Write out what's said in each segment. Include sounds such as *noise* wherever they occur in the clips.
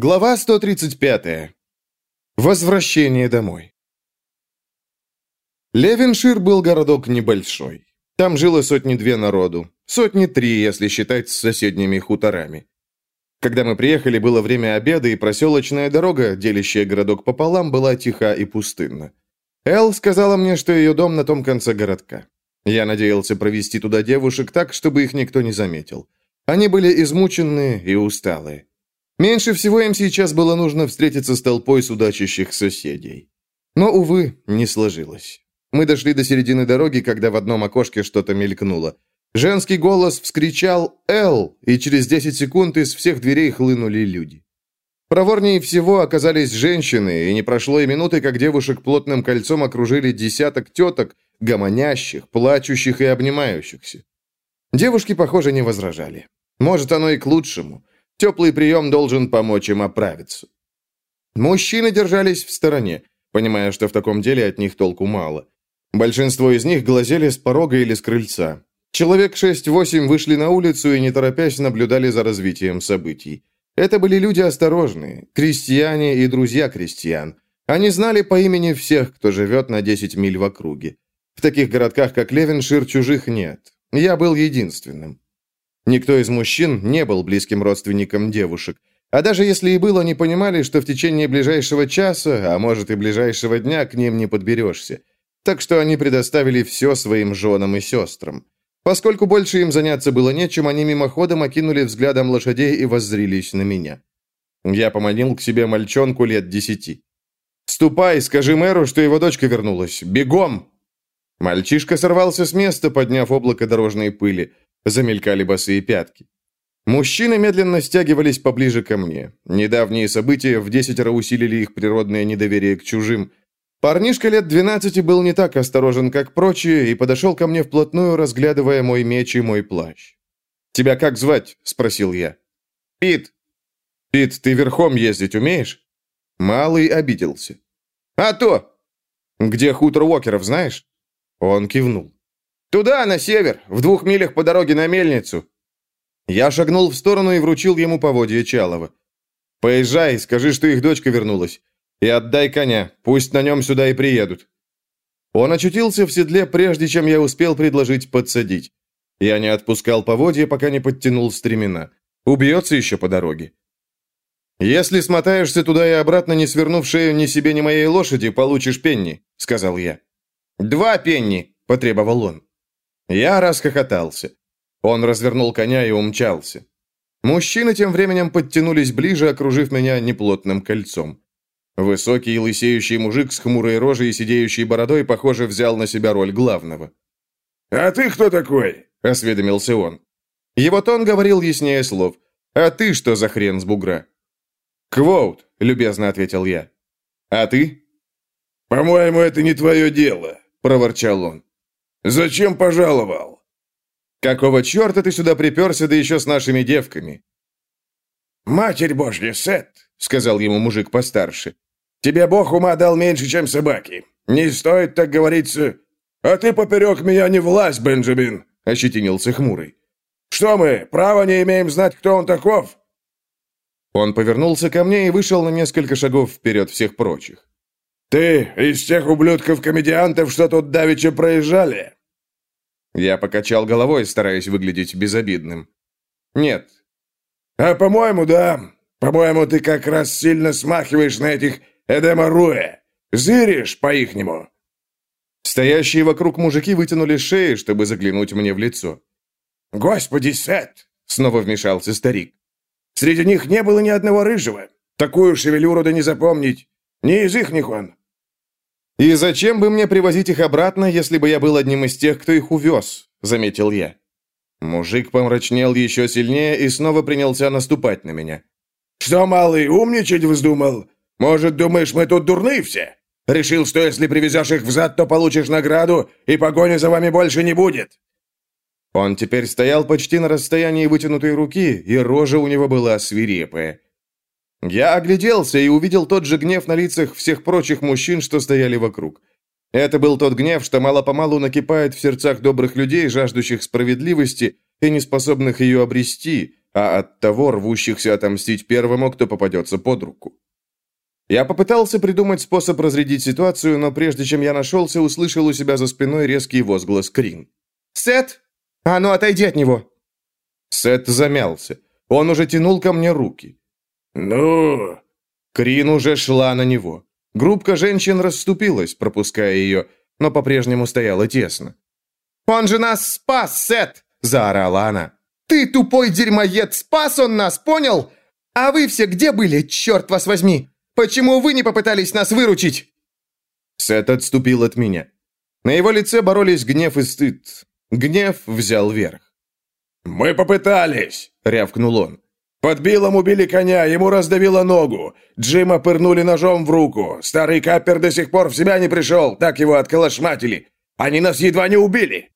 Глава 135. Возвращение домой. Левеншир был городок небольшой. Там жило сотни-две народу. Сотни-три, если считать с соседними хуторами. Когда мы приехали, было время обеда, и проселочная дорога, делящая городок пополам, была тиха и пустынна. Эл сказала мне, что ее дом на том конце городка. Я надеялся провести туда девушек так, чтобы их никто не заметил. Они были измученные и усталые. Меньше всего им сейчас было нужно встретиться с толпой судачащих соседей. Но, увы, не сложилось. Мы дошли до середины дороги, когда в одном окошке что-то мелькнуло. Женский голос вскричал «Эл!», и через 10 секунд из всех дверей хлынули люди. Проворнее всего оказались женщины, и не прошло и минуты, как девушек плотным кольцом окружили десяток теток, гомонящих, плачущих и обнимающихся. Девушки, похоже, не возражали. Может, оно и к лучшему. Теплый прием должен помочь им оправиться. Мужчины держались в стороне, понимая, что в таком деле от них толку мало. Большинство из них глазели с порога или с крыльца. Человек 6-8 вышли на улицу и, не торопясь, наблюдали за развитием событий. Это были люди осторожные, крестьяне и друзья крестьян. Они знали по имени всех, кто живет на 10 миль в округе. В таких городках, как Левеншир, чужих нет. Я был единственным. Никто из мужчин не был близким родственником девушек. А даже если и был, они понимали, что в течение ближайшего часа, а может и ближайшего дня, к ним не подберешься. Так что они предоставили все своим женам и сестрам. Поскольку больше им заняться было нечем, они мимоходом окинули взглядом лошадей и воззрились на меня. Я поманил к себе мальчонку лет десяти. «Ступай, скажи мэру, что его дочка вернулась. Бегом!» Мальчишка сорвался с места, подняв облако дорожной пыли. Замелькали босые пятки. Мужчины медленно стягивались поближе ко мне. Недавние события в десятеро усилили их природное недоверие к чужим. Парнишка лет двенадцати был не так осторожен, как прочие, и подошел ко мне вплотную, разглядывая мой меч и мой плащ. «Тебя как звать?» – спросил я. «Пит». «Пит, ты верхом ездить умеешь?» Малый обиделся. «А то!» «Где хутор Уокеров, знаешь?» Он кивнул. «Туда, на север, в двух милях по дороге на мельницу». Я шагнул в сторону и вручил ему поводье Чалова. «Поезжай, скажи, что их дочка вернулась. И отдай коня, пусть на нем сюда и приедут». Он очутился в седле, прежде чем я успел предложить подсадить. Я не отпускал поводья, пока не подтянул стремена. Убьется еще по дороге. «Если смотаешься туда и обратно, не свернув шею ни себе, ни моей лошади, получишь пенни», — сказал я. «Два пенни», — потребовал он. Я расхохотался. Он развернул коня и умчался. Мужчины тем временем подтянулись ближе, окружив меня неплотным кольцом. Высокий лысеющий мужик с хмурой рожей и сидеющей бородой, похоже, взял на себя роль главного. «А ты кто такой?» – осведомился он. Его тон говорил яснее слов. «А ты что за хрен с бугра?» «Квоут», – любезно ответил я. «А ты?» «По-моему, это не твое дело», – проворчал он. «Зачем пожаловал?» «Какого черта ты сюда приперся, да еще с нашими девками?» «Матерь божья, Сет!» — сказал ему мужик постарше. «Тебе бог ума дал меньше, чем собаки. Не стоит так говориться. А ты поперек меня не власть, Бенджамин!» — ощетинился хмурый. «Что мы, право не имеем знать, кто он таков?» Он повернулся ко мне и вышел на несколько шагов вперед всех прочих. «Ты из тех ублюдков-комедиантов, что тут давеча проезжали?» Я покачал головой, стараясь выглядеть безобидным. «Нет». «А по-моему, да. По-моему, ты как раз сильно смахиваешь на этих Эдема Руэ. Зыришь по-ихнему». Стоящие вокруг мужики вытянули шеи, чтобы заглянуть мне в лицо. «Господи, Сет!» — снова вмешался старик. «Среди них не было ни одного рыжего. Такую шевелюру да не запомнить. Не из ихних он. «И зачем бы мне привозить их обратно, если бы я был одним из тех, кто их увез?» – заметил я. Мужик помрачнел еще сильнее и снова принялся наступать на меня. «Что, малый, умничать вздумал? Может, думаешь, мы тут дурные все? Решил, что если привезешь их взад, то получишь награду, и погони за вами больше не будет?» Он теперь стоял почти на расстоянии вытянутой руки, и рожа у него была свирепая. Я огляделся и увидел тот же гнев на лицах всех прочих мужчин, что стояли вокруг. Это был тот гнев, что мало-помалу накипает в сердцах добрых людей, жаждущих справедливости и неспособных ее обрести, а от того рвущихся отомстить первому, кто попадется под руку. Я попытался придумать способ разрядить ситуацию, но прежде чем я нашелся, услышал у себя за спиной резкий возглас Крин. «Сет! А ну, отойди от него!» Сет замялся. Он уже тянул ко мне руки. «Ну?» Крин уже шла на него. Группка женщин расступилась, пропуская ее, но по-прежнему стояла тесно. «Он же нас спас, Сет!» – заорала она. «Ты, тупой дерьмоед, спас он нас, понял? А вы все где были, черт вас возьми? Почему вы не попытались нас выручить?» Сет отступил от меня. На его лице боролись гнев и стыд. Гнев взял верх. «Мы попытались!» — рявкнул он. «Под Биллом убили коня, ему раздавило ногу. Джима пырнули ножом в руку. Старый капер до сих пор в себя не пришел, так его отколошматили. Они нас едва не убили!»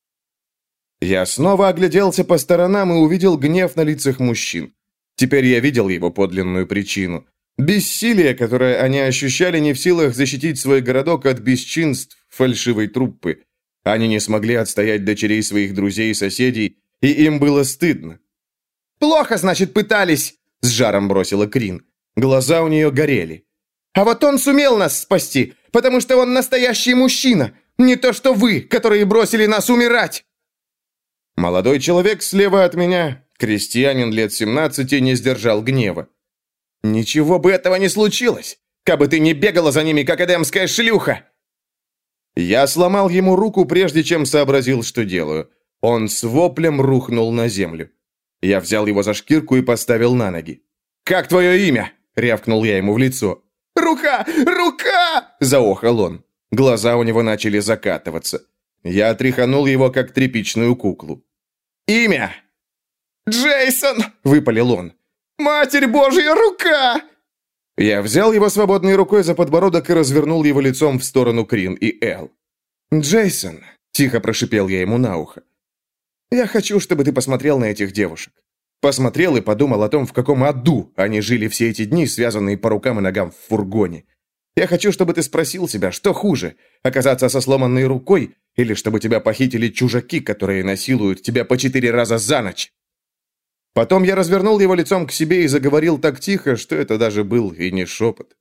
Я снова огляделся по сторонам и увидел гнев на лицах мужчин. Теперь я видел его подлинную причину. Бессилие, которое они ощущали, не в силах защитить свой городок от бесчинств фальшивой труппы. Они не смогли отстоять дочерей своих друзей и соседей, и им было стыдно. «Плохо, значит, пытались!» — с жаром бросила Крин. Глаза у нее горели. «А вот он сумел нас спасти, потому что он настоящий мужчина, не то что вы, которые бросили нас умирать!» Молодой человек слева от меня, крестьянин лет 17, не сдержал гнева. «Ничего бы этого не случилось, кабы ты не бегала за ними, как эдемская шлюха!» Я сломал ему руку, прежде чем сообразил, что делаю. Он с воплем рухнул на землю. Я взял его за шкирку и поставил на ноги. «Как твое имя?» — рявкнул я ему в лицо. «Рука! Рука!» — заохал он. Глаза у него начали закатываться. Я тряханул его, как тряпичную куклу. «Имя!» «Джейсон!» — выпалил он. «Матерь Божья, рука!» Я взял его свободной рукой за подбородок и развернул его лицом в сторону Крин и Эл. «Джейсон!» — тихо прошипел я ему на ухо. «Я хочу, чтобы ты посмотрел на этих девушек. Посмотрел и подумал о том, в каком аду они жили все эти дни, связанные по рукам и ногам в фургоне. Я хочу, чтобы ты спросил себя, что хуже, оказаться со сломанной рукой или чтобы тебя похитили чужаки, которые насилуют тебя по четыре раза за ночь. Потом я развернул его лицом к себе и заговорил так тихо, что это даже был и не шепот.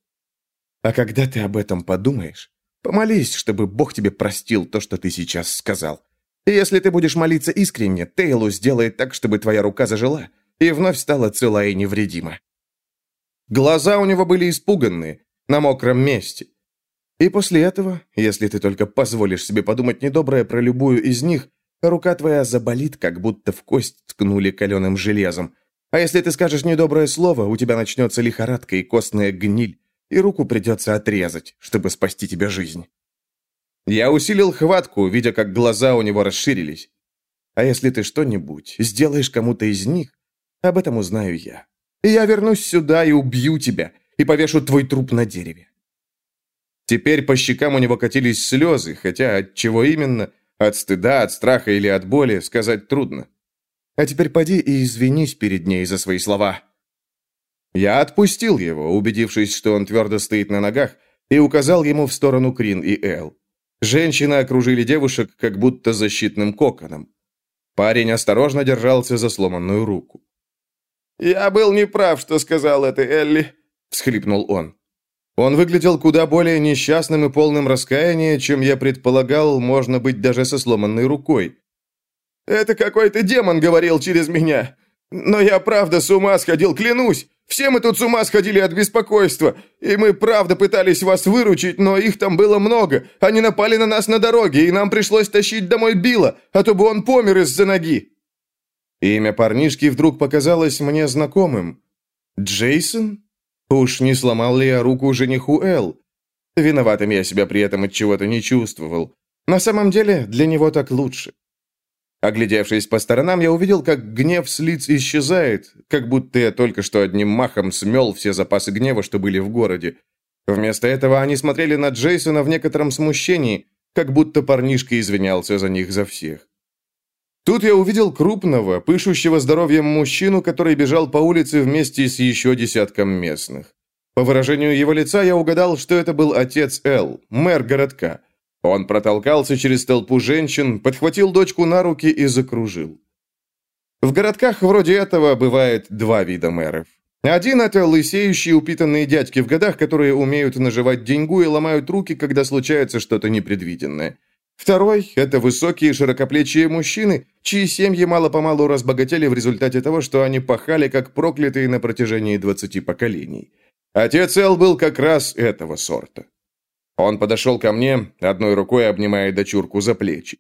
А когда ты об этом подумаешь, помолись, чтобы Бог тебе простил то, что ты сейчас сказал. Если ты будешь молиться искренне, Тейлу сделает так, чтобы твоя рука зажила и вновь стала цела и невредима. Глаза у него были испуганные, на мокром месте. И после этого, если ты только позволишь себе подумать недоброе про любую из них, рука твоя заболит, как будто в кость ткнули каленым железом. А если ты скажешь недоброе слово, у тебя начнется лихорадка и костная гниль, и руку придется отрезать, чтобы спасти тебе жизнь. Я усилил хватку, видя, как глаза у него расширились. А если ты что-нибудь сделаешь кому-то из них, об этом узнаю я. Я вернусь сюда и убью тебя, и повешу твой труп на дереве. Теперь по щекам у него катились слезы, хотя от чего именно, от стыда, от страха или от боли, сказать трудно. А теперь поди и извинись перед ней за свои слова. Я отпустил его, убедившись, что он твердо стоит на ногах, и указал ему в сторону Крин и Эл. Женщины окружили девушек, как будто защитным коконом. Парень осторожно держался за сломанную руку. «Я был неправ, что сказал это, Элли», — всхлипнул он. Он выглядел куда более несчастным и полным раскаяния, чем я предполагал, можно быть даже со сломанной рукой. «Это какой-то демон говорил через меня. Но я правда с ума сходил, клянусь. Все мы тут с ума сходили от беспокойства. И мы правда пытались вас выручить, но их там было много. Они напали на нас на дороге, и нам пришлось тащить домой Билла, а то бы он помер из-за ноги». Имя парнишки вдруг показалось мне знакомым. «Джейсон?» Уж не сломал ли я руку жениху Эл? Виноватым я себя при этом от чего-то не чувствовал. На самом деле, для него так лучше. Оглядевшись по сторонам, я увидел, как гнев с лиц исчезает, как будто я только что одним махом смел все запасы гнева, что были в городе. Вместо этого они смотрели на Джейсона в некотором смущении, как будто парнишка извинялся за них за всех. Тут я увидел крупного, пышущего здоровьем мужчину, который бежал по улице вместе с еще десятком местных. По выражению его лица я угадал, что это был отец Эл, мэр городка. Он протолкался через толпу женщин, подхватил дочку на руки и закружил. В городках вроде этого бывает два вида мэров. Один – это лысеющие упитанные дядьки в годах, которые умеют наживать деньгу и ломают руки, когда случается что-то непредвиденное. Второй – это высокие широкоплечие мужчины, чьи семьи мало-помалу разбогатели в результате того, что они пахали как проклятые на протяжении 20 поколений. Отец Эл был как раз этого сорта. Он подошел ко мне, одной рукой обнимая дочурку за плечи.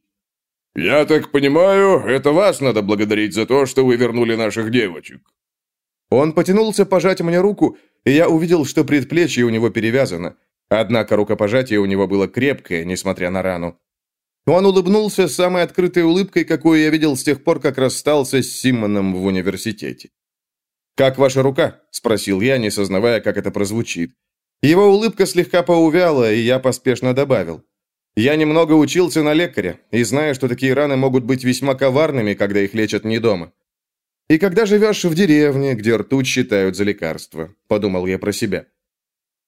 «Я так понимаю, это вас надо благодарить за то, что вы вернули наших девочек». Он потянулся пожать мне руку, и я увидел, что предплечье у него перевязано. Однако рукопожатие у него было крепкое, несмотря на рану. Он улыбнулся самой открытой улыбкой, какую я видел с тех пор, как расстался с Симмоном в университете. «Как ваша рука?» – спросил я, не сознавая, как это прозвучит. Его улыбка слегка поувяла, и я поспешно добавил. «Я немного учился на лекаря, и знаю, что такие раны могут быть весьма коварными, когда их лечат не дома. «И когда живешь в деревне, где ртуть считают за лекарство», — подумал я про себя.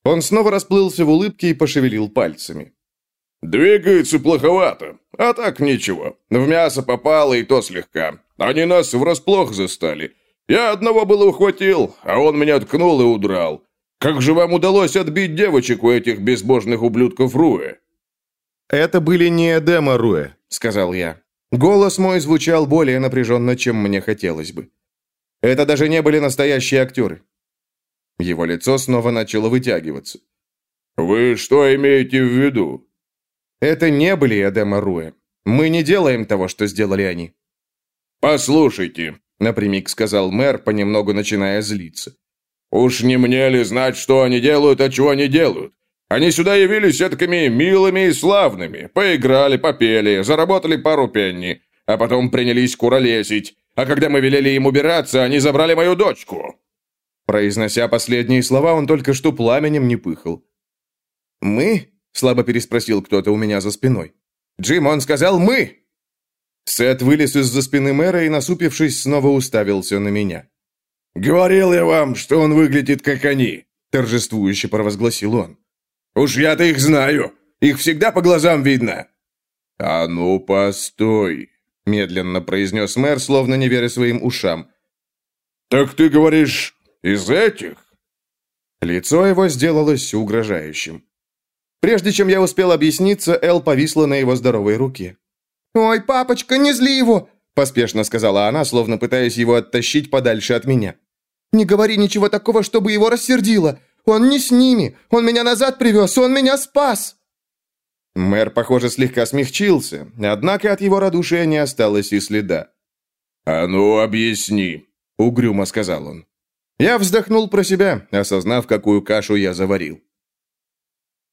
Он снова расплылся в улыбке и пошевелил пальцами. «Двигается плоховато, а так ничего. В мясо попало и то слегка. Они нас врасплох застали. Я одного было ухватил, а он меня ткнул и удрал. Как же вам удалось отбить девочек у этих безбожных ублюдков Руэ?» «Это были не Эдема Руэ», — сказал я. Голос мой звучал более напряженно, чем мне хотелось бы. Это даже не были настоящие актеры. Его лицо снова начало вытягиваться. «Вы что имеете в виду?» «Это не были Эдема Руэ. Мы не делаем того, что сделали они». «Послушайте», — напрямик сказал мэр, понемногу начиная злиться. «Уж не мне ли знать, что они делают, а чего они делают? Они сюда явились такими милыми и славными, поиграли, попели, заработали пару пенни, а потом принялись куролесить. А когда мы велели им убираться, они забрали мою дочку». Произнося последние слова, он только что пламенем не пыхал. «Мы?» – слабо переспросил кто-то у меня за спиной. «Джим, он сказал «мы!»» Сет вылез из-за спины мэра и, насупившись, снова уставился на меня. «Говорил я вам, что он выглядит как они», – торжествующе провозгласил он. «Уж я-то их знаю. Их всегда по глазам видно». «А ну, постой», — медленно произнес мэр, словно не веря своим ушам. «Так ты говоришь, из этих?» Лицо его сделалось угрожающим. Прежде чем я успел объясниться, Эл повисла на его здоровой руке. «Ой, папочка, не зли его!» – поспешно сказала она, словно пытаясь его оттащить подальше от меня. «Не говори ничего такого, чтобы его рассердило. Он не с ними! Он меня назад привез! Он меня спас!» Мэр, похоже, слегка смягчился, однако от его радушия не осталось и следа. «А ну, объясни», — угрюмо сказал он. Я вздохнул про себя, осознав, какую кашу я заварил.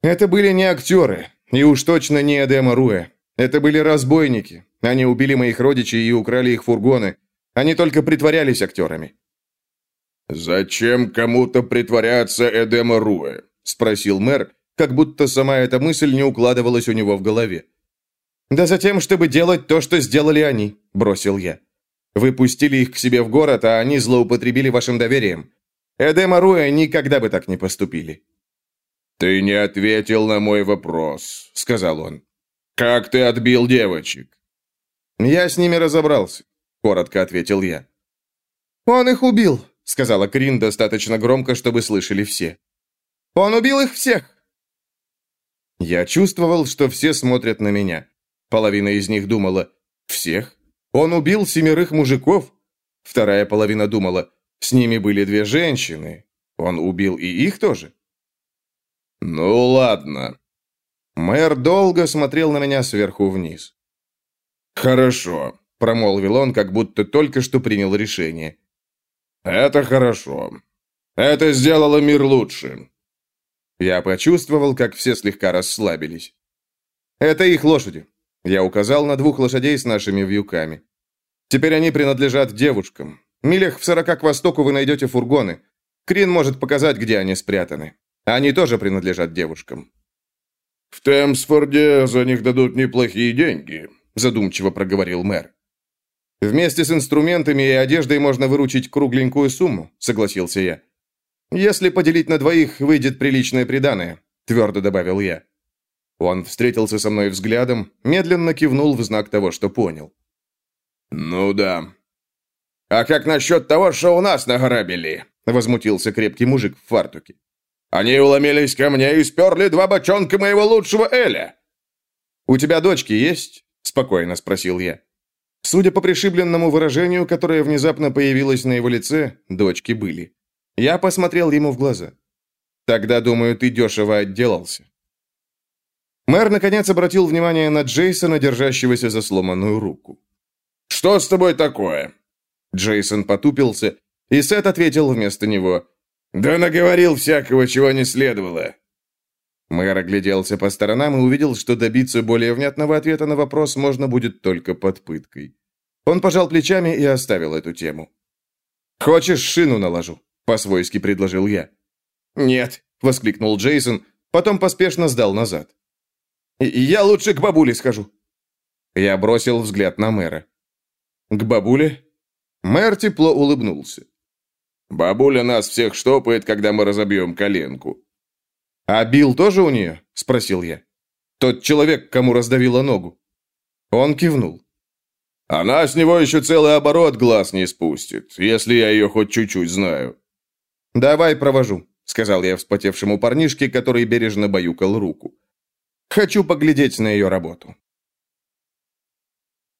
Это были не актеры, и уж точно не Эдема Руэ. Это были разбойники. Они убили моих родичей и украли их фургоны. Они только притворялись актерами. «Зачем кому-то притворяться Эдема Руэ?» – спросил мэр, как будто сама эта мысль не укладывалась у него в голове. «Да затем, чтобы делать то, что сделали они», – бросил я. «Вы пустили их к себе в город, а они злоупотребили вашим доверием. Эдема Руэ никогда бы так не поступили». «Ты не ответил на мой вопрос», – сказал он. «Как ты отбил девочек?» «Я с ними разобрался», – коротко ответил я. «Он их убил», сказала Крин достаточно громко, чтобы слышали все. «Он убил их всех!» Я чувствовал, что все смотрят на меня. Половина из них думала «Всех? Он убил семерых мужиков?» Вторая половина думала «С ними были две женщины. Он убил и их тоже?» «Ну ладно». Мэр долго смотрел на меня сверху вниз. «Хорошо», — промолвил он, как будто только что принял решение. «Это хорошо. Это сделало мир лучше». Я почувствовал, как все слегка расслабились. «Это их лошади». Я указал на двух лошадей с нашими вьюками. «Теперь они принадлежат девушкам. Милях в сорока к востоку вы найдете фургоны. Крин может показать, где они спрятаны. Они тоже принадлежат девушкам». «В Темсфорде за них дадут неплохие деньги», задумчиво проговорил мэр. Вместе с инструментами и одеждой можно выручить кругленькую сумму, согласился я. Если поделить на двоих, выйдет приличное приданое, твердо добавил я. Он встретился со мной взглядом, медленно кивнул в знак того, что понял. «Ну да». А как насчет того, что у нас награбили?» — возмутился крепкий мужик в фартуке. «Они уломились ко мне и сперли два бочонка моего лучшего Эля». «У тебя дочки есть?» — спокойно спросил я. Судя по пришибленному выражению, которое внезапно появилось на его лице, дочки были. Я посмотрел ему в глаза. «Тогда, думаю, ты дешево отделался». Мэр, наконец, обратил внимание на Джейсона, держащегося за сломанную руку. «Что с тобой такое?» Джейсон потупился, и Сет ответил вместо него. «Да наговорил всякого, чего не следовало». Мэр огляделся по сторонам и увидел, что добиться более внятного ответа на вопрос можно будет только под пыткой. Он пожал плечами и оставил эту тему. «Хочешь, шину наложу?» – по-свойски предложил я. «Нет», – воскликнул Джейсон, потом поспешно сдал назад. «Я лучше к бабуле схожу». Я бросил взгляд на мэра. «К бабуле?» Мэр тепло улыбнулся. «Бабуля нас всех штопает, когда мы разобьем коленку». «А Билл тоже у нее?» – спросил я. «Тот человек, кому раздавила ногу». Он кивнул. «Она с него еще целый оборот глаз не спустит, если я ее хоть чуть-чуть знаю». «Давай провожу», – сказал я вспотевшему парнишке, который бережно баюкал руку. «Хочу поглядеть на ее работу».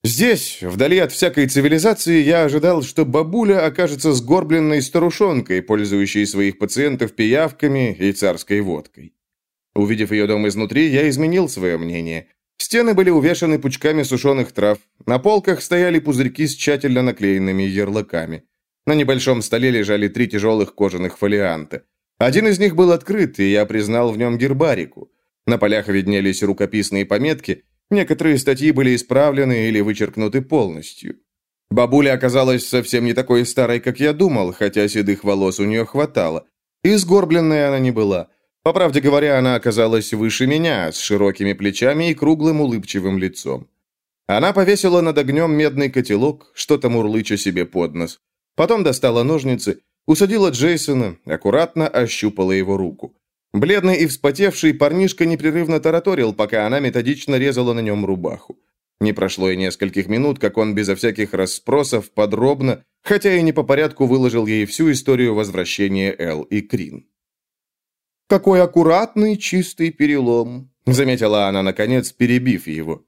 Здесь, вдали от всякой цивилизации, я ожидал, что бабуля окажется сгорбленной старушонкой, пользующей своих пациентов пиявками и царской водкой. Увидев ее дом изнутри, я изменил свое мнение. Стены были увешаны пучками сушеных трав, на полках стояли пузырьки с тщательно наклеенными ярлыками. На небольшом столе лежали три тяжелых кожаных фолианта. Один из них был открыт, и я признал в нем гербарику. На полях виднелись рукописные пометки – Некоторые статьи были исправлены или вычеркнуты полностью. Бабуля оказалась совсем не такой старой, как я думал, хотя седых волос у нее хватало. И сгорбленной она не была. По правде говоря, она оказалась выше меня, с широкими плечами и круглым улыбчивым лицом. Она повесила над огнем медный котелок, что-то мурлыча себе под нос. Потом достала ножницы, усадила Джейсона, аккуратно ощупала его руку. Бледный и вспотевший парнишка непрерывно тараторил, пока она методично резала на нем рубаху. Не прошло и нескольких минут, как он безо всяких расспросов подробно, хотя и не по порядку выложил ей всю историю возвращения Эл и Крин. «Какой аккуратный, чистый перелом», — заметила она, наконец, перебив его.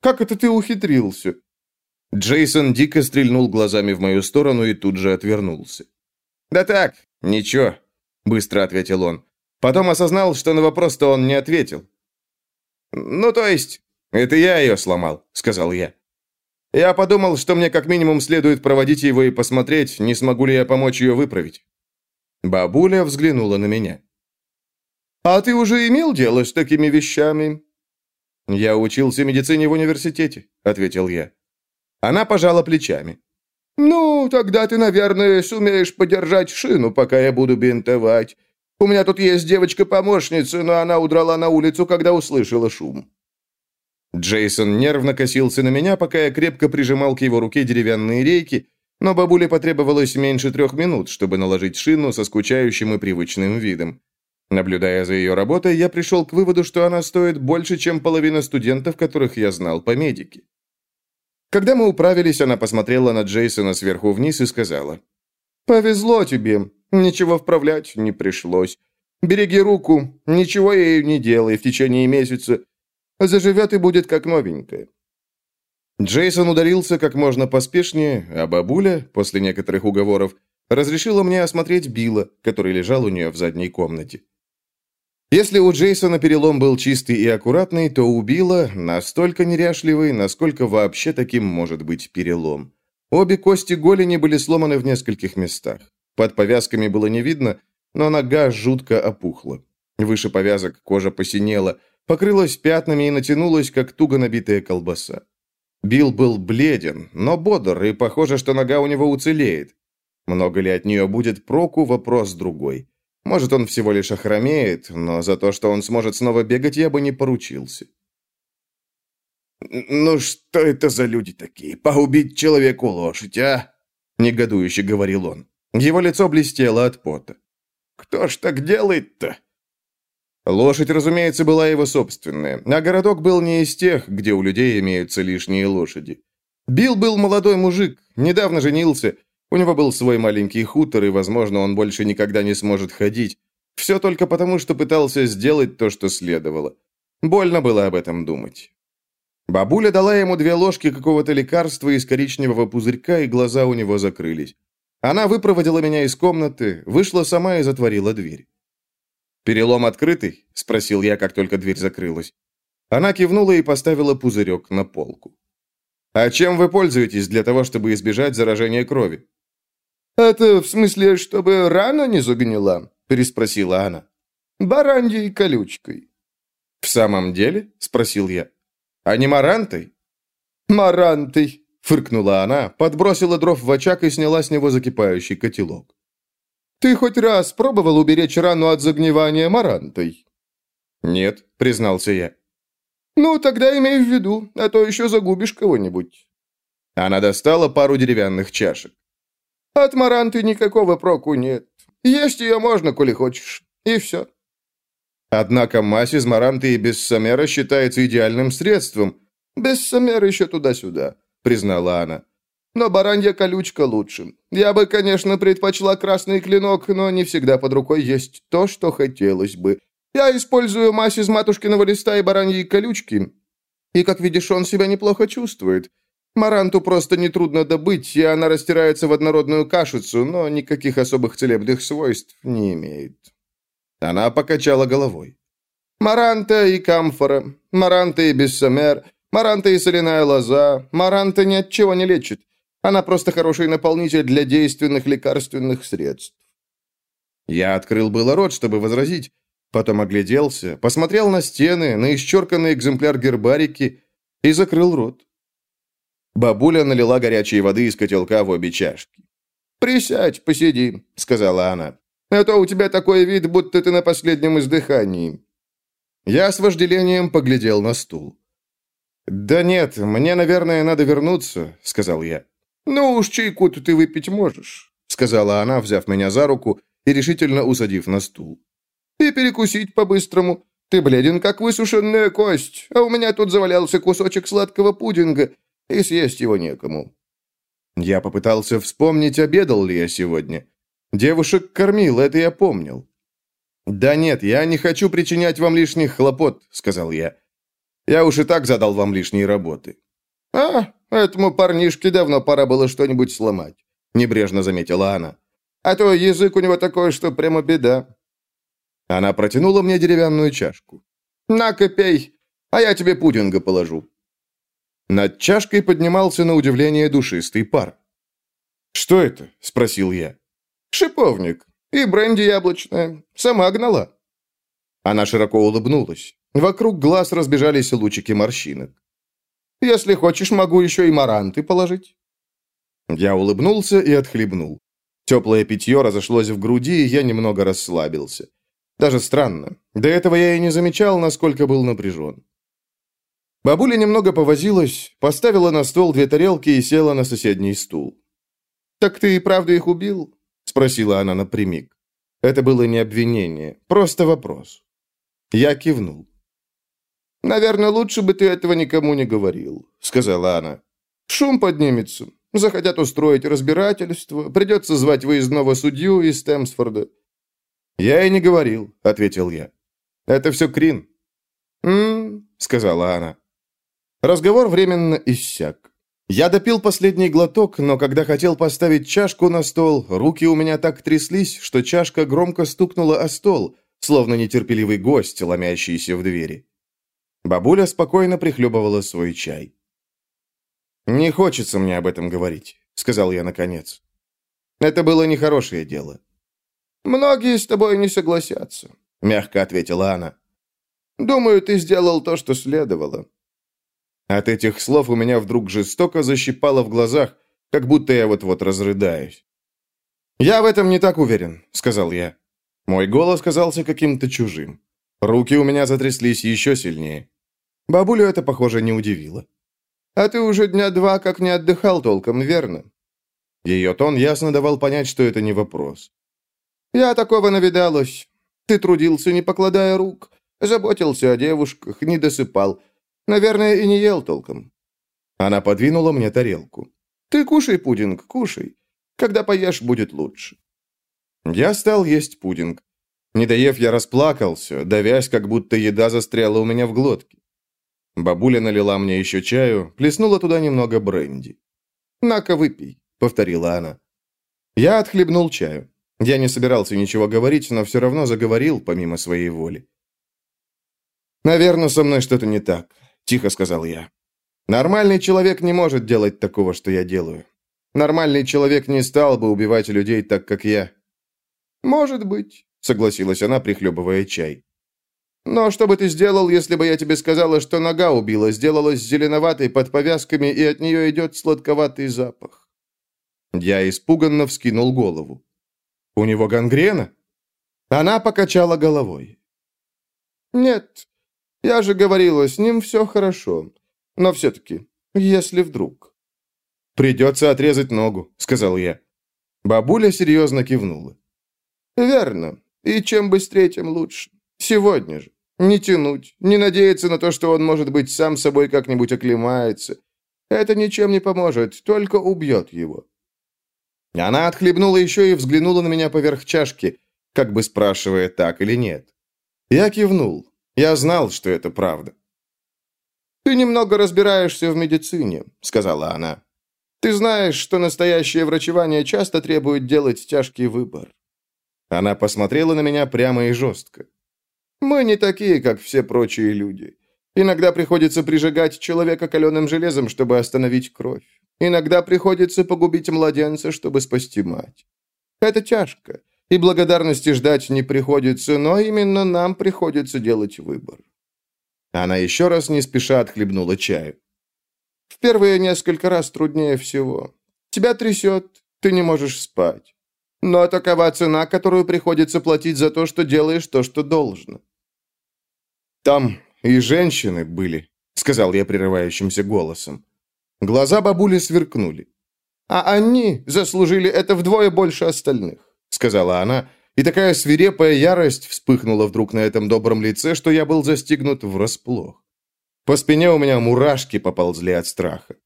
«Как это ты ухитрился?» Джейсон дико стрельнул глазами в мою сторону и тут же отвернулся. «Да так, ничего», — быстро ответил он. Потом осознал, что на вопрос-то он не ответил. «Ну, то есть, это я ее сломал», — сказал я. «Я подумал, что мне как минимум следует проводить его и посмотреть, не смогу ли я помочь ее выправить». Бабуля взглянула на меня. «А ты уже имел дело с такими вещами?» «Я учился медицине в университете», — ответил я. Она пожала плечами. «Ну, тогда ты, наверное, сумеешь подержать шину, пока я буду бинтовать. У меня тут есть девочка-помощница, но она удрала на улицу, когда услышала шум». Джейсон нервно косился на меня, пока я крепко прижимал к его руке деревянные рейки, но бабуле потребовалось меньше трех минут, чтобы наложить шину со скучающим и привычным видом. Наблюдая за ее работой, я пришел к выводу, что она стоит больше, чем половина студентов, которых я знал по медике. Когда мы управились, она посмотрела на Джейсона сверху вниз и сказала, «Повезло тебе. Ничего вправлять не пришлось. Береги руку, ничего ею не делай в течение месяца. Заживет и будет как новенькая». Джейсон удалился как можно поспешнее, а бабуля, после некоторых уговоров, разрешила мне осмотреть Билла, который лежал у нее в задней комнате. Если у Джейсона перелом был чистый и аккуратный, то у Билла настолько неряшливый, насколько вообще таким может быть перелом. Обе кости голени были сломаны в нескольких местах. Под повязками было не видно, но нога жутко опухла. Выше повязок кожа посинела, покрылась пятнами и натянулась, как туго набитая колбаса. Билл был бледен, но бодр, и похоже, что нога у него уцелеет. Много ли от нее будет проку, вопрос другой. Может, он всего лишь охромеет, но за то, что он сможет снова бегать, я бы не поручился. «Ну что это за люди такие? Поубить человеку лошадь, а?» Негодующе говорил он. Его лицо блестело от пота. «Кто ж так делает-то?» Лошадь, разумеется, была его собственная, а городок был не из тех, где у людей имеются лишние лошади. Билл был молодой мужик, недавно женился, У него был свой маленький хутор, и, возможно, он больше никогда не сможет ходить. Все только потому, что пытался сделать то, что следовало. Больно было об этом думать. Бабуля дала ему две ложки какого-то лекарства из коричневого пузырька, и глаза у него закрылись. Она выпроводила меня из комнаты, вышла сама и затворила дверь. «Перелом открытый?» – спросил я, как только дверь закрылась. Она кивнула и поставила пузырек на полку. «А чем вы пользуетесь для того, чтобы избежать заражения крови?» «Это в смысле, чтобы рана не загнила?» – переспросила она. «Бараньей колючкой». «В самом деле?» – спросил я. «А не марантой?» «Марантой», – фыркнула она, подбросила дров в очаг и сняла с него закипающий котелок. «Ты хоть раз пробовал уберечь рану от загнивания марантой?» «Нет», – признался я. «Ну, тогда имей в виду, а то еще загубишь кого-нибудь». Она достала пару деревянных чашек. «От маранты никакого проку нет. Есть ее можно, коли хочешь. И все». Однако мазь из маранты и бессомера считается идеальным средством. «Бессомер еще туда-сюда», — признала она. «Но баранья колючка лучше. Я бы, конечно, предпочла красный клинок, но не всегда под рукой есть то, что хотелось бы. Я использую мазь из матушкиного листа и бараньей колючки. И, как видишь, он себя неплохо чувствует. Маранту просто нетрудно добыть, и она растирается в однородную кашицу, но никаких особых целебных свойств не имеет». Она покачала головой. «Маранта и камфора, маранта и бессомер, маранта и соляная лоза. Маранта ни от чего не лечит. Она просто хороший наполнитель для действенных лекарственных средств». Я открыл было рот, чтобы возразить, потом огляделся, посмотрел на стены, на исчерканный экземпляр гербарики и закрыл рот. Бабуля налила горячей воды из котелка в обе чашки. «Присядь, посиди», — сказала она. А то у тебя такой вид, будто ты на последнем издыхании». Я с вожделением поглядел на стул. «Да нет, мне, наверное, надо вернуться», — сказал я. «Ну уж чайку-то ты выпить можешь», — сказала она, взяв меня за руку и решительно усадив на стул. «И перекусить по-быстрому. Ты бледен, как высушенная кость, а у меня тут завалялся кусочек сладкого пудинга, и съесть его некому». Я попытался вспомнить, обедал ли я сегодня. Девушек кормил, это я помнил. «Да нет, я не хочу причинять вам лишних хлопот», — сказал я. «Я уж и так задал вам лишние работы». «А, этому парнишке давно пора было что-нибудь сломать», — небрежно заметила она. «А то язык у него такой, что прямо беда». Она протянула мне деревянную чашку. «На-ка, пей, а я тебе пудинга положу». Над чашкой поднимался на удивление душистый пар. «Что это?» — спросил я. «Шиповник. И бренди яблочное. Сама гнала». Она широко улыбнулась. Вокруг глаз разбежались лучики морщинок. «Если хочешь, могу еще и маранты положить». Я улыбнулся и отхлебнул. Теплое питье разошлось в груди, и я немного расслабился. Даже странно. До этого я и не замечал, насколько был напряжен. Бабуля немного повозилась, поставила на стол две тарелки и села на соседний стул. «Так ты и правда их убил?» спросила она напрямик. Это было не обвинение, просто вопрос. Я кивнул. «Наверное, лучше бы ты этого никому не говорил», — сказала она. «Шум поднимется. Захотят устроить разбирательство. Придется звать выездного судью из Темсфорда». «Я и не говорил», — ответил я. «Это все Крин». «М-м», сказала она. Разговор временно иссяк. Я допил последний глоток, но когда хотел поставить чашку на стол, руки у меня так тряслись, что чашка громко стукнула о стол, словно нетерпеливый гость, ломящийся в двери. Бабуля спокойно прихлебывала свой чай. «Не хочется мне об этом говорить», — сказал я наконец. «Это было нехорошее дело». «Многие с тобой не согласятся», — мягко ответила она. «Думаю, ты сделал то, что следовало. От этих слов у меня вдруг жестоко защипало в глазах, как будто я вот-вот разрыдаюсь. «Я в этом не так уверен», — сказал я. Мой голос казался каким-то чужим. Руки у меня затряслись еще сильнее. Бабулю это, похоже, не удивило. «А ты уже дня два как не отдыхал толком, верно?» Ее тон ясно давал понять, что это не вопрос. «Я такого навидалась. Ты трудился, не покладая рук, заботился о девушках, не досыпал, Наверное, и не ел толком». Она подвинула мне тарелку. «Ты кушай, пудинг, кушай. Когда поешь, будет лучше». Я стал есть пудинг. Не доев, я расплакался, давясь, как будто еда застряла у меня в глотке. Бабуля налила мне еще чаю, плеснула туда немного бренди. «На-ка, выпей», — повторила она. Я отхлебнул чаю. Я не собирался ничего говорить, но все равно заговорил, помимо своей воли. «Наверное, со мной что-то не так», — тихо сказал я. «Нормальный человек не может делать такого, что я делаю. Нормальный человек не стал бы убивать людей так, как я». «Может быть», — согласилась она, прихлебывая чай. «Но что бы ты сделал, если бы я тебе сказала, что нога убила, сделалась зеленоватой под повязками, и от нее идет сладковатый запах?» Я испуганно вскинул голову. «У него гангрена?» Она покачала головой. «Нет, я же говорила, с ним все хорошо. Но все-таки, если вдруг...» «Придется отрезать ногу», — сказал я. Бабуля серьезно кивнула. «Верно. И чем быстрее, тем лучше. Сегодня же. Не тянуть, не надеяться на то, что он, может быть, сам собой как-нибудь оклемается. Это ничем не поможет, только убьет его». Она отхлебнула еще и взглянула на меня поверх чашки, как бы спрашивая, так или нет. Я кивнул. Я знал, что это правда. «Ты немного разбираешься в медицине», — сказала она. «Ты знаешь, что настоящее врачевание часто требует делать тяжкий выбор». Она посмотрела на меня прямо и жестко. «Мы не такие, как все прочие люди. Иногда приходится прижигать человека каленым железом, чтобы остановить кровь. Иногда приходится погубить младенца, чтобы спасти мать. Это тяжко, и благодарности ждать не приходится, но именно нам приходится делать выбор». Она еще раз не спеша отхлебнула чаю. «В первые несколько раз труднее всего. Тебя трясет, ты не можешь спать. Но такова цена, которую приходится платить за то, что делаешь то, что должно». «Там и женщины были», — сказал я прерывающимся голосом. Глаза бабули сверкнули. «А они заслужили это вдвое больше остальных», — сказала она, и такая свирепая ярость вспыхнула вдруг на этом добром лице, что я был застигнут врасплох. По спине у меня мурашки поползли от страха.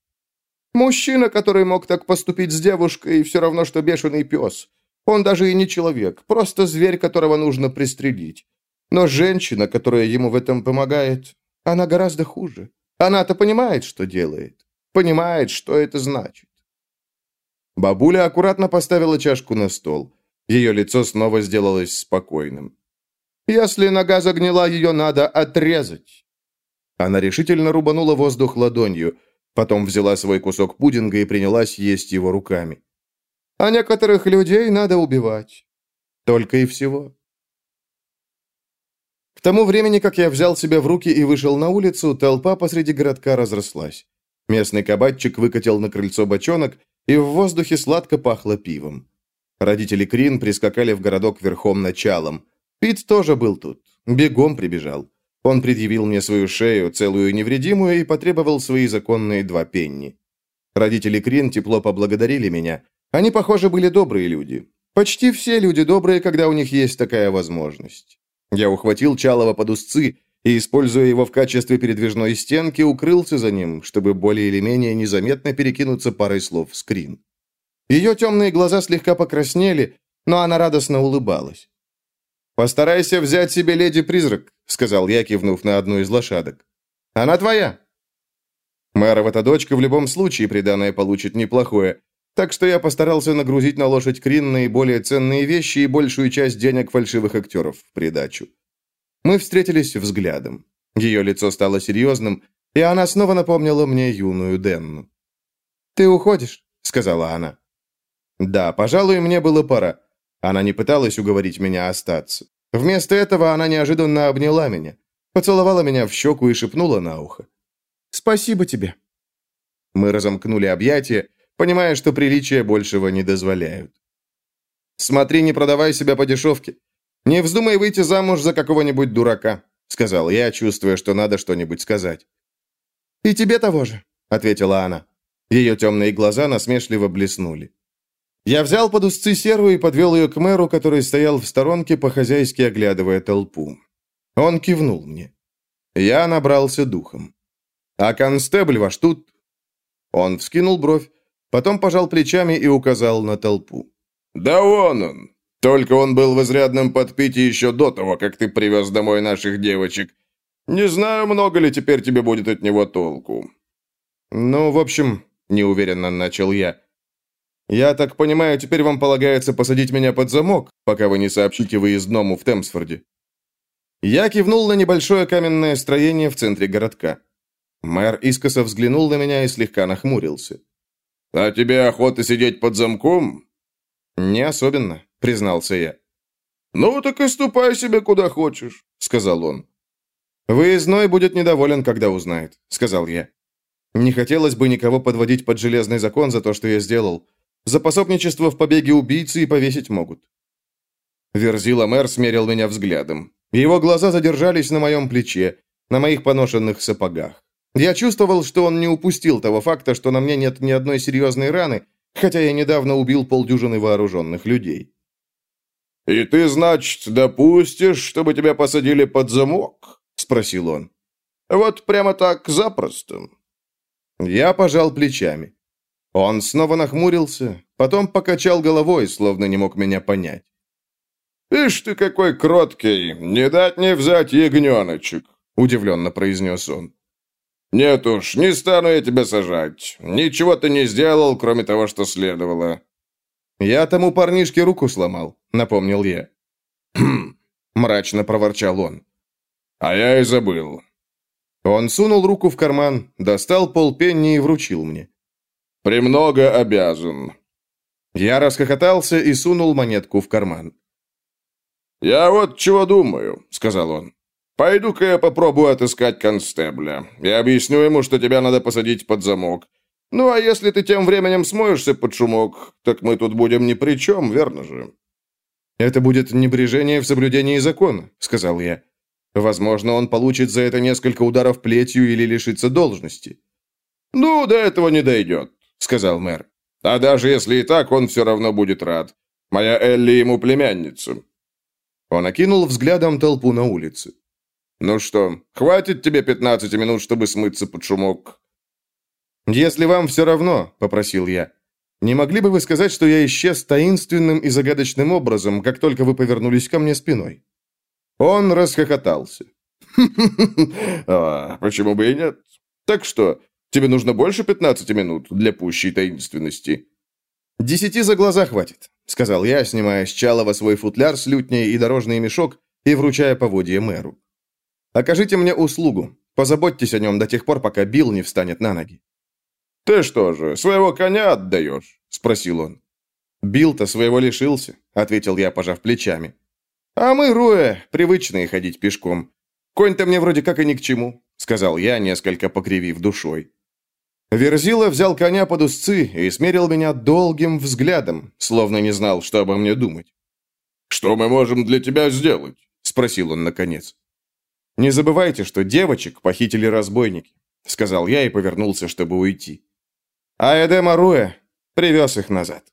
«Мужчина, который мог так поступить с девушкой, все равно, что бешеный пес. Он даже и не человек, просто зверь, которого нужно пристрелить. Но женщина, которая ему в этом помогает, она гораздо хуже. Она-то понимает, что делает. Понимает, что это значит. Бабуля аккуратно поставила чашку на стол. Ее лицо снова сделалось спокойным. «Если нога загнила, ее надо отрезать». Она решительно рубанула воздух ладонью, потом взяла свой кусок пудинга и принялась есть его руками. «А некоторых людей надо убивать. Только и всего». К тому времени, как я взял себя в руки и вышел на улицу, толпа посреди городка разрослась. Местный кабачик выкатил на крыльцо бочонок, и в воздухе сладко пахло пивом. Родители Крин прискакали в городок верхом началом. Пит тоже был тут. Бегом прибежал. Он предъявил мне свою шею, целую и невредимую, и потребовал свои законные два пенни. Родители Крин тепло поблагодарили меня. Они, похоже, были добрые люди. Почти все люди добрые, когда у них есть такая возможность. Я ухватил Чалова под узцы и, используя его в качестве передвижной стенки, укрылся за ним, чтобы более или менее незаметно перекинуться парой слов в скрин. Ее темные глаза слегка покраснели, но она радостно улыбалась. «Постарайся взять себе леди-призрак», — сказал я, кивнув на одну из лошадок. «Она твоя». Мэрова-то дочка в любом случае приданное получит неплохое, так что я постарался нагрузить на лошадь Крин наиболее ценные вещи и большую часть денег фальшивых актеров в придачу. Мы встретились взглядом. Ее лицо стало серьезным, и она снова напомнила мне юную Денну. «Ты уходишь?» — сказала она. «Да, пожалуй, мне было пора». Она не пыталась уговорить меня остаться. Вместо этого она неожиданно обняла меня, поцеловала меня в щеку и шепнула на ухо. «Спасибо тебе». Мы разомкнули объятия, понимая, что приличия большего не дозволяют. «Смотри, не продавай себя по дешевке. «Не вздумай выйти замуж за какого-нибудь дурака», — сказал я, чувствуя, что надо что-нибудь сказать. «И тебе того же», — ответила она. Ее темные глаза насмешливо блеснули. Я взял под узцы серу и подвел ее к мэру, который стоял в сторонке, по-хозяйски оглядывая толпу. Он кивнул мне. Я набрался духом. «А констебль ваш тут?» Он вскинул бровь, потом пожал плечами и указал на толпу. «Да вон он! Только он был в изрядном подпитии еще до того, как ты привез домой наших девочек. Не знаю, много ли теперь тебе будет от него толку». «Ну, в общем, неуверенно начал я. «Я так понимаю, теперь вам полагается посадить меня под замок, пока вы не сообщите выездному в Темсфорде?» Я кивнул на небольшое каменное строение в центре городка. Мэр искоса взглянул на меня и слегка нахмурился. «А тебе охота сидеть под замком?» «Не особенно», — признался я. «Ну, так и ступай себе куда хочешь», — сказал он. «Выездной будет недоволен, когда узнает», — сказал я. Не хотелось бы никого подводить под железный закон за то, что я сделал. За пособничество в побеге убийцы и повесить могут. Верзила мэр смерил меня взглядом. Его глаза задержались на моем плече, на моих поношенных сапогах. Я чувствовал, что он не упустил того факта, что на мне нет ни одной серьезной раны, хотя я недавно убил полдюжины вооруженных людей. «И ты, значит, допустишь, чтобы тебя посадили под замок?» — спросил он. «Вот прямо так, запросто. Я пожал плечами. Он снова нахмурился, потом покачал головой, словно не мог меня понять. «Ишь ты какой кроткий! Не дать не взять ягненочек!» — удивленно произнес он. «Нет уж, не стану я тебя сажать. Ничего ты не сделал, кроме того, что следовало». «Я тому парнишке руку сломал», — напомнил я. «Хм!» — мрачно проворчал он. «А я и забыл. Он сунул руку в карман, достал полпенни и вручил мне. «Премного обязан». Я расхохотался и сунул монетку в карман. «Я вот чего думаю», — сказал он. «Пойду-ка я попробую отыскать констебля. Я объясню ему, что тебя надо посадить под замок. Ну, а если ты тем временем смоешься под шумок, так мы тут будем ни при чем, верно же?» «Это будет небрежение в соблюдении закона», — сказал я. Возможно, он получит за это несколько ударов плетью или лишится должности. «Ну, до этого не дойдет», — сказал мэр. «А даже если и так, он все равно будет рад. Моя Элли ему племянница». Он окинул взглядом толпу на улице. «Ну что, хватит тебе 15 минут, чтобы смыться под шумок?» «Если вам все равно», — попросил я, — «не могли бы вы сказать, что я исчез таинственным и загадочным образом, как только вы повернулись ко мне спиной?» Он расхохотался. *laughs* а, почему бы и нет? Так что, тебе нужно больше 15 минут для пущей таинственности?» «Десяти за глаза хватит», — сказал я, снимая с Чалова свой футляр с лютней и дорожный мешок и вручая поводье мэру. «Окажите мне услугу. Позаботьтесь о нем до тех пор, пока Билл не встанет на ноги». «Ты что же, своего коня отдаешь?» — спросил он. «Билл-то своего лишился», — ответил я, пожав плечами. «А мы, Руэ, привычные ходить пешком. Конь-то мне вроде как и ни к чему», — сказал я, несколько покривив душой. Верзила взял коня под узцы и смерил меня долгим взглядом, словно не знал, что обо мне думать. «Что мы можем для тебя сделать?» — спросил он наконец. «Не забывайте, что девочек похитили разбойники», — сказал я и повернулся, чтобы уйти. А Эдема Руэ привез их назад.